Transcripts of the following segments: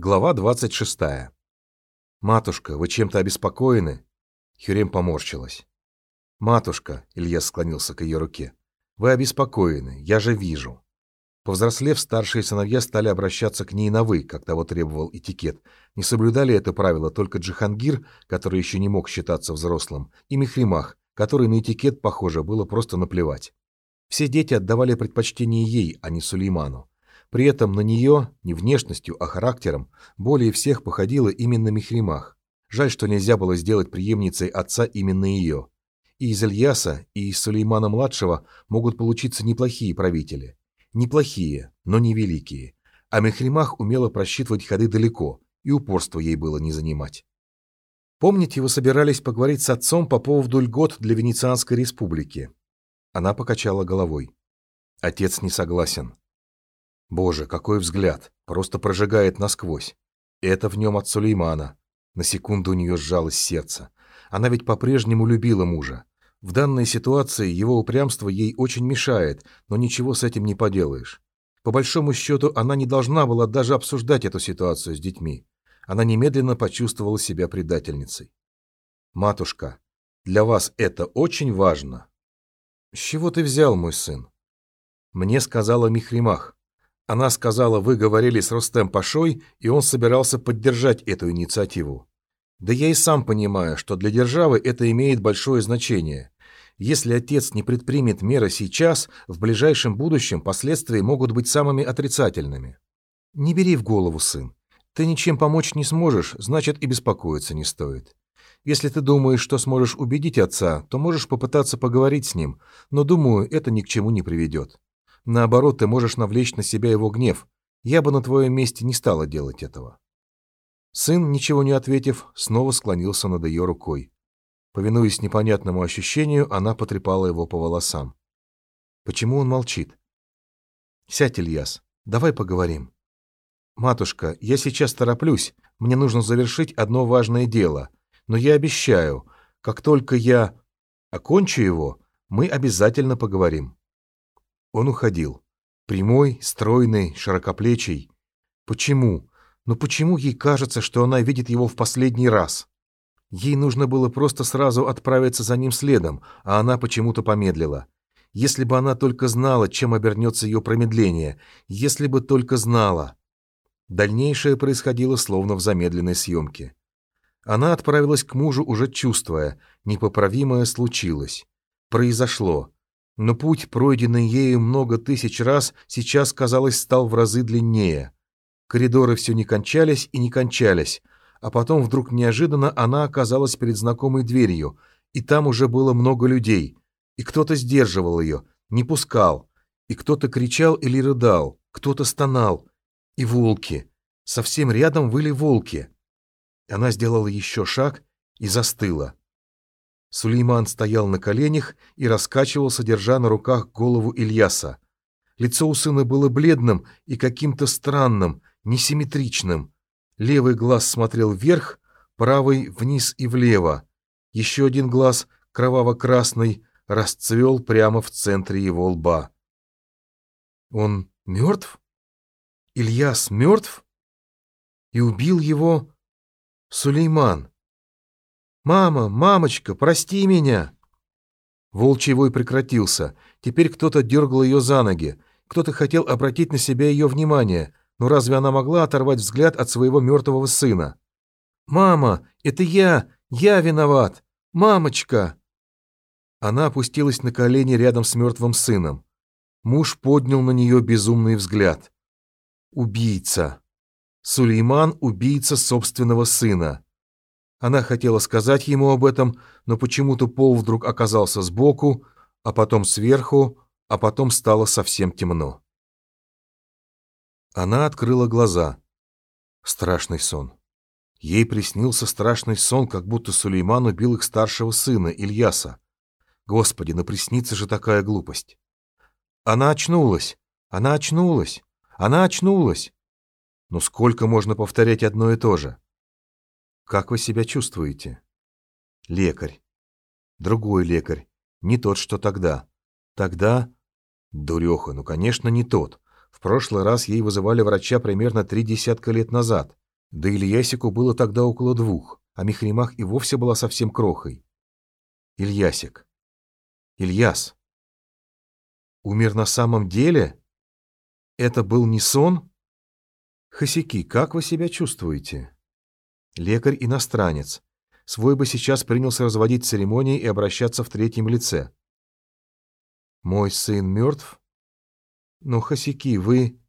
Глава 26. «Матушка, вы чем-то обеспокоены?» Хюрем поморщилась. «Матушка», — Илья склонился к ее руке, — «вы обеспокоены, я же вижу». Повзрослев, старшие сыновья стали обращаться к ней на «вы», как того требовал этикет. Не соблюдали это правило только Джихангир, который еще не мог считаться взрослым, и Мехримах, который на этикет, похоже, было просто наплевать. Все дети отдавали предпочтение ей, а не Сулейману. При этом на нее, не внешностью, а характером, более всех походила именно Мехримах. Жаль, что нельзя было сделать преемницей отца именно ее. И из Ильяса, и из Сулеймана-младшего могут получиться неплохие правители. Неплохие, но не великие. А Мехримах умела просчитывать ходы далеко, и упорство ей было не занимать. «Помните, вы собирались поговорить с отцом по поводу льгот для Венецианской республики?» Она покачала головой. Отец не согласен. Боже, какой взгляд! Просто прожигает насквозь. Это в нем от Сулеймана. На секунду у нее сжалось сердце. Она ведь по-прежнему любила мужа. В данной ситуации его упрямство ей очень мешает, но ничего с этим не поделаешь. По большому счету, она не должна была даже обсуждать эту ситуацию с детьми. Она немедленно почувствовала себя предательницей. «Матушка, для вас это очень важно». «С чего ты взял, мой сын?» Мне сказала Михримах. Она сказала, вы говорили с Рустем Пашой, и он собирался поддержать эту инициативу. Да я и сам понимаю, что для державы это имеет большое значение. Если отец не предпримет меры сейчас, в ближайшем будущем последствия могут быть самыми отрицательными. Не бери в голову, сын. Ты ничем помочь не сможешь, значит и беспокоиться не стоит. Если ты думаешь, что сможешь убедить отца, то можешь попытаться поговорить с ним, но, думаю, это ни к чему не приведет. Наоборот, ты можешь навлечь на себя его гнев. Я бы на твоем месте не стала делать этого». Сын, ничего не ответив, снова склонился над ее рукой. Повинуясь непонятному ощущению, она потрепала его по волосам. Почему он молчит? «Сядь, Ильяс, давай поговорим». «Матушка, я сейчас тороплюсь, мне нужно завершить одно важное дело, но я обещаю, как только я окончу его, мы обязательно поговорим». Он уходил. Прямой, стройный, широкоплечий. Почему? Но почему ей кажется, что она видит его в последний раз? Ей нужно было просто сразу отправиться за ним следом, а она почему-то помедлила. Если бы она только знала, чем обернется ее промедление, если бы только знала. Дальнейшее происходило словно в замедленной съемке. Она отправилась к мужу, уже чувствуя, непоправимое случилось. Произошло. Но путь, пройденный ею много тысяч раз, сейчас, казалось, стал в разы длиннее. Коридоры все не кончались и не кончались, а потом вдруг неожиданно она оказалась перед знакомой дверью, и там уже было много людей, и кто-то сдерживал ее, не пускал, и кто-то кричал или рыдал, кто-то стонал, и волки. Совсем рядом выли волки. Она сделала еще шаг и застыла. Сулейман стоял на коленях и раскачивался, держа на руках голову Ильяса. Лицо у сына было бледным и каким-то странным, несимметричным. Левый глаз смотрел вверх, правый — вниз и влево. Еще один глаз, кроваво-красный, расцвел прямо в центре его лба. «Он мертв? Ильяс мертв? И убил его Сулейман?» «Мама, мамочка, прости меня!» Волчий вой прекратился. Теперь кто-то дергал ее за ноги. Кто-то хотел обратить на себя ее внимание. Но разве она могла оторвать взгляд от своего мертвого сына? «Мама, это я! Я виноват! Мамочка!» Она опустилась на колени рядом с мертвым сыном. Муж поднял на нее безумный взгляд. «Убийца!» Сулейман – убийца собственного сына. Она хотела сказать ему об этом, но почему-то пол вдруг оказался сбоку, а потом сверху, а потом стало совсем темно. Она открыла глаза. Страшный сон. Ей приснился страшный сон, как будто Сулейман убил их старшего сына, Ильяса. Господи, ну приснится же такая глупость. Она очнулась, она очнулась, она очнулась. Но сколько можно повторять одно и то же? Как вы себя чувствуете? Лекарь. Другой лекарь. Не тот, что тогда. Тогда... Дуреха, ну, конечно, не тот. В прошлый раз ей вызывали врача примерно три десятка лет назад. Да Ильясику было тогда около двух, а Михримах и вовсе была совсем крохой. Ильясик. Ильяс. Умер на самом деле? Это был не сон? Хосяки, как вы себя чувствуете? Лекарь-иностранец. Свой бы сейчас принялся разводить церемонии и обращаться в третьем лице. Мой сын мертв? Но, Хосяки, вы...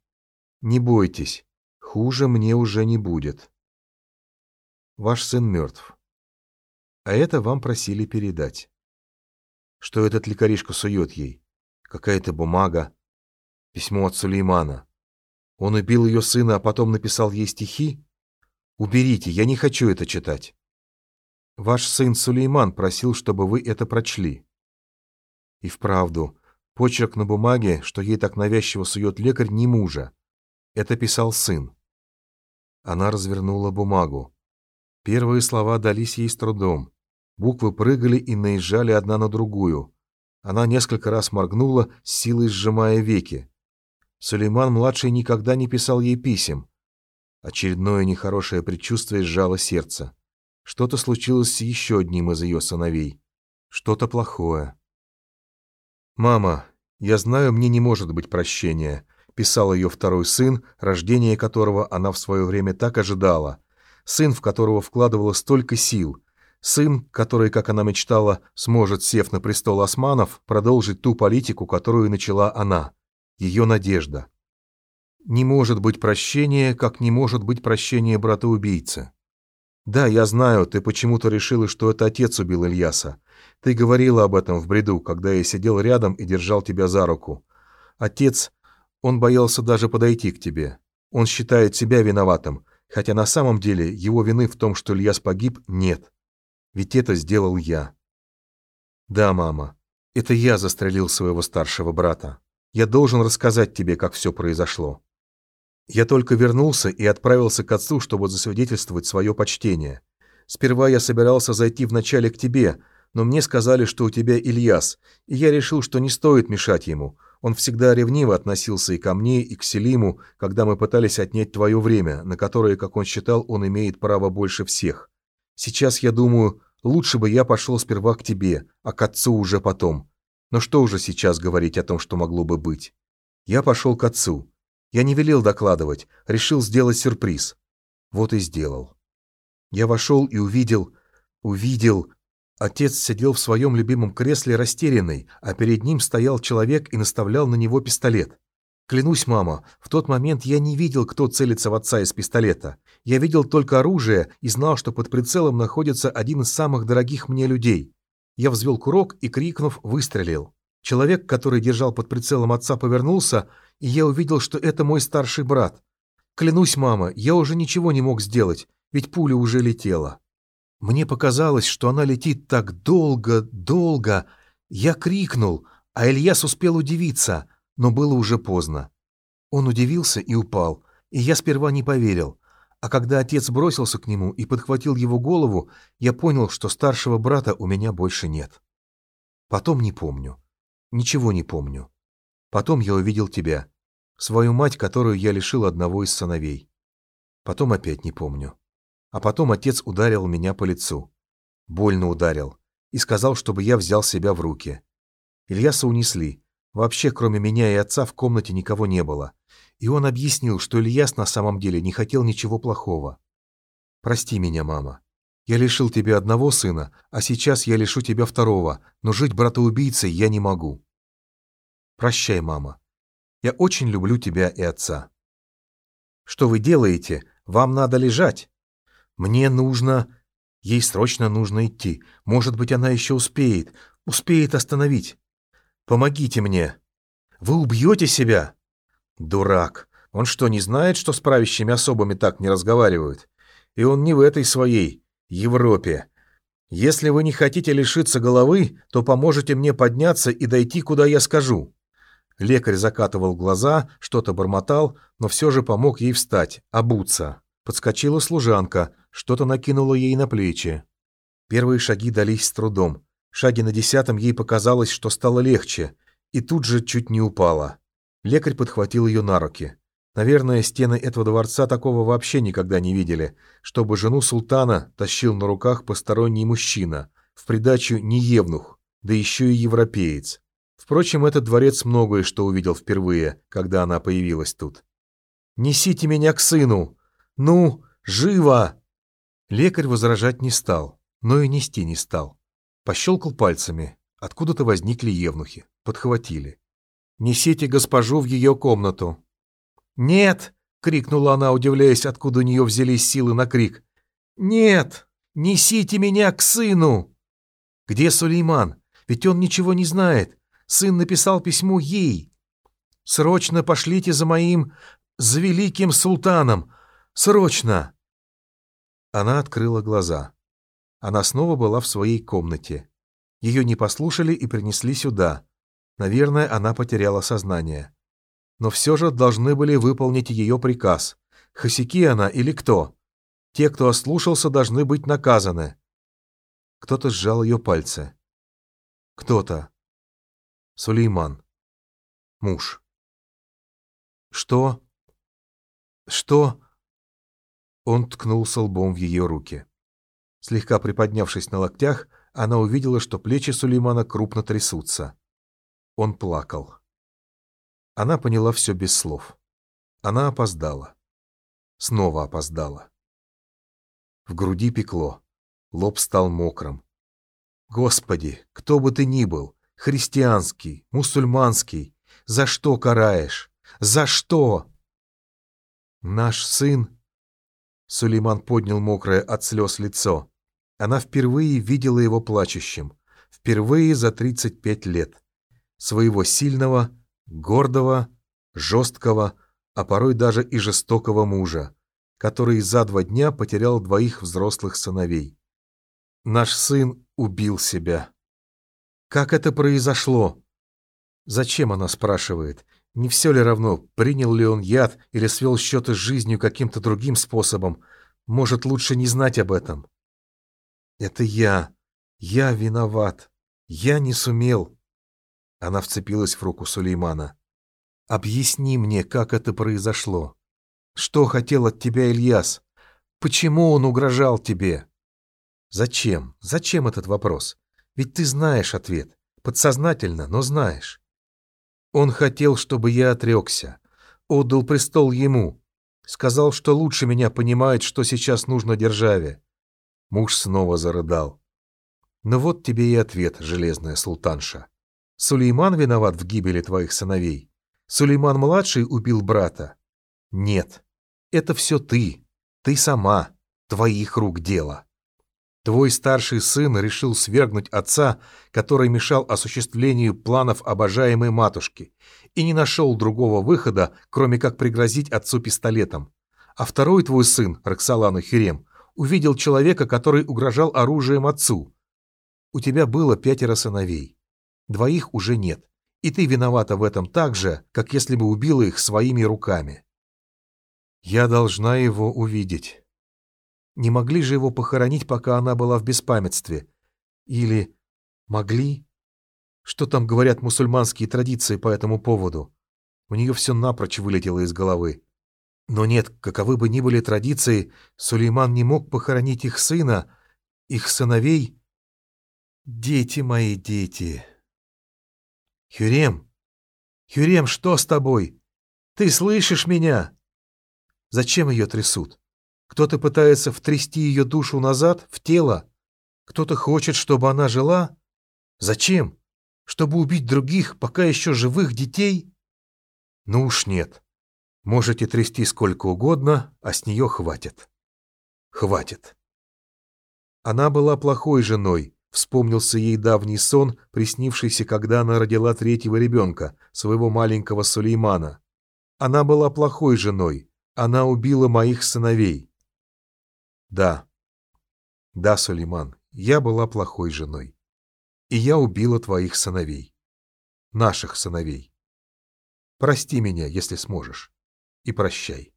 Не бойтесь, хуже мне уже не будет. Ваш сын мертв. А это вам просили передать. Что этот лекаришка сует ей? Какая-то бумага. Письмо от Сулеймана. Он убил ее сына, а потом написал ей стихи? Уберите, я не хочу это читать. Ваш сын Сулейман просил, чтобы вы это прочли. И вправду, почерк на бумаге, что ей так навязчиво сует лекарь, не мужа. Это писал сын. Она развернула бумагу. Первые слова дались ей с трудом. Буквы прыгали и наезжали одна на другую. Она несколько раз моргнула, с силой сжимая веки. Сулейман-младший никогда не писал ей писем. Очередное нехорошее предчувствие сжало сердце. Что-то случилось с еще одним из ее сыновей. Что-то плохое. «Мама, я знаю, мне не может быть прощения», — писал ее второй сын, рождение которого она в свое время так ожидала. Сын, в которого вкладывала столько сил. Сын, который, как она мечтала, сможет, сев на престол османов, продолжить ту политику, которую начала она. Ее надежда. Не может быть прощения, как не может быть прощения брата-убийцы. Да, я знаю, ты почему-то решила, что это отец убил Ильяса. Ты говорила об этом в бреду, когда я сидел рядом и держал тебя за руку. Отец, он боялся даже подойти к тебе. Он считает себя виноватым, хотя на самом деле его вины в том, что Ильяс погиб, нет. Ведь это сделал я. Да, мама, это я застрелил своего старшего брата. Я должен рассказать тебе, как все произошло. Я только вернулся и отправился к отцу, чтобы засвидетельствовать свое почтение. Сперва я собирался зайти вначале к тебе, но мне сказали, что у тебя Ильяс, и я решил, что не стоит мешать ему. Он всегда ревниво относился и ко мне, и к Селиму, когда мы пытались отнять твое время, на которое, как он считал, он имеет право больше всех. Сейчас я думаю, лучше бы я пошел сперва к тебе, а к отцу уже потом. Но что уже сейчас говорить о том, что могло бы быть? Я пошел к отцу. Я не велел докладывать, решил сделать сюрприз. Вот и сделал. Я вошел и увидел... Увидел... Отец сидел в своем любимом кресле растерянный, а перед ним стоял человек и наставлял на него пистолет. Клянусь, мама, в тот момент я не видел, кто целится в отца из пистолета. Я видел только оружие и знал, что под прицелом находится один из самых дорогих мне людей. Я взвел курок и, крикнув, выстрелил. Человек, который держал под прицелом отца, повернулся, и я увидел, что это мой старший брат. Клянусь, мама, я уже ничего не мог сделать, ведь пуля уже летела. Мне показалось, что она летит так долго, долго. Я крикнул, а Ильяс успел удивиться, но было уже поздно. Он удивился и упал, и я сперва не поверил. А когда отец бросился к нему и подхватил его голову, я понял, что старшего брата у меня больше нет. Потом не помню. Ничего не помню. Потом я увидел тебя, свою мать, которую я лишил одного из сыновей. Потом опять не помню. А потом отец ударил меня по лицу. Больно ударил. И сказал, чтобы я взял себя в руки. Ильяса унесли. Вообще, кроме меня и отца, в комнате никого не было. И он объяснил, что Ильяс на самом деле не хотел ничего плохого. «Прости меня, мама. Я лишил тебя одного сына, а сейчас я лишу тебя второго, но жить брата-убийцей я не могу. Прощай, мама. Я очень люблю тебя и отца. Что вы делаете? Вам надо лежать. Мне нужно... Ей срочно нужно идти. Может быть, она еще успеет. Успеет остановить. Помогите мне. Вы убьете себя? Дурак. Он что, не знает, что с правящими особами так не разговаривают? И он не в этой своей Европе. Если вы не хотите лишиться головы, то поможете мне подняться и дойти, куда я скажу. Лекарь закатывал глаза, что-то бормотал, но все же помог ей встать, обуться. Подскочила служанка, что-то накинула ей на плечи. Первые шаги дались с трудом. Шаги на десятом ей показалось, что стало легче, и тут же чуть не упала. Лекарь подхватил ее на руки. Наверное, стены этого дворца такого вообще никогда не видели, чтобы жену султана тащил на руках посторонний мужчина, в придачу не евнух, да еще и европеец. Впрочем, этот дворец многое что увидел впервые, когда она появилась тут. «Несите меня к сыну! Ну, живо!» Лекарь возражать не стал, но и нести не стал. Пощелкал пальцами. Откуда-то возникли евнухи, подхватили. «Несите госпожу в ее комнату!» «Нет!» — крикнула она, удивляясь, откуда у нее взялись силы на крик. «Нет! Несите меня к сыну!» «Где Сулейман? Ведь он ничего не знает. Сын написал письмо ей. Срочно пошлите за моим... за великим султаном! Срочно!» Она открыла глаза. Она снова была в своей комнате. Ее не послушали и принесли сюда. Наверное, она потеряла сознание но все же должны были выполнить ее приказ. Хосяки она или кто? Те, кто ослушался, должны быть наказаны. Кто-то сжал ее пальцы. Кто-то. Сулейман. Муж. Что? Что? Он ткнулся лбом в ее руки. Слегка приподнявшись на локтях, она увидела, что плечи Сулеймана крупно трясутся. Он плакал. Она поняла все без слов. Она опоздала. Снова опоздала. В груди пекло. Лоб стал мокрым. Господи, кто бы ты ни был, христианский, мусульманский, за что караешь? За что? Наш сын... Сулейман поднял мокрое от слез лицо. Она впервые видела его плачущим. Впервые за 35 лет. Своего сильного, гордого, жесткого, а порой даже и жестокого мужа, который за два дня потерял двоих взрослых сыновей. Наш сын убил себя. Как это произошло? Зачем она спрашивает? Не все ли равно, принял ли он яд или свел счеты с жизнью каким-то другим способом? Может, лучше не знать об этом? Это я. Я виноват. Я не сумел. Она вцепилась в руку Сулеймана. «Объясни мне, как это произошло. Что хотел от тебя Ильяс? Почему он угрожал тебе?» «Зачем? Зачем этот вопрос? Ведь ты знаешь ответ. Подсознательно, но знаешь. Он хотел, чтобы я отрекся. Отдал престол ему. Сказал, что лучше меня понимает, что сейчас нужно державе. Муж снова зарыдал. «Ну вот тебе и ответ, железная султанша. Сулейман виноват в гибели твоих сыновей? Сулейман-младший убил брата? Нет. Это все ты. Ты сама. Твоих рук дело. Твой старший сын решил свергнуть отца, который мешал осуществлению планов обожаемой матушки, и не нашел другого выхода, кроме как пригрозить отцу пистолетом. А второй твой сын, Роксолану Хюрем, увидел человека, который угрожал оружием отцу. У тебя было пятеро сыновей. Двоих уже нет. И ты виновата в этом так же, как если бы убила их своими руками. Я должна его увидеть. Не могли же его похоронить, пока она была в беспамятстве? Или могли? Что там говорят мусульманские традиции по этому поводу? У нее все напрочь вылетело из головы. Но нет, каковы бы ни были традиции, Сулейман не мог похоронить их сына, их сыновей. Дети мои, дети. «Хюрем! Хюрем, что с тобой? Ты слышишь меня?» Зачем ее трясут? Кто-то пытается втрясти ее душу назад, в тело? Кто-то хочет, чтобы она жила? Зачем? Чтобы убить других, пока еще живых детей? Ну уж нет. Можете трясти сколько угодно, а с нее хватит. Хватит. Она была плохой женой, Вспомнился ей давний сон, приснившийся, когда она родила третьего ребенка, своего маленького Сулеймана. Она была плохой женой. Она убила моих сыновей. Да. Да, Сулейман, я была плохой женой. И я убила твоих сыновей. Наших сыновей. Прости меня, если сможешь. И прощай.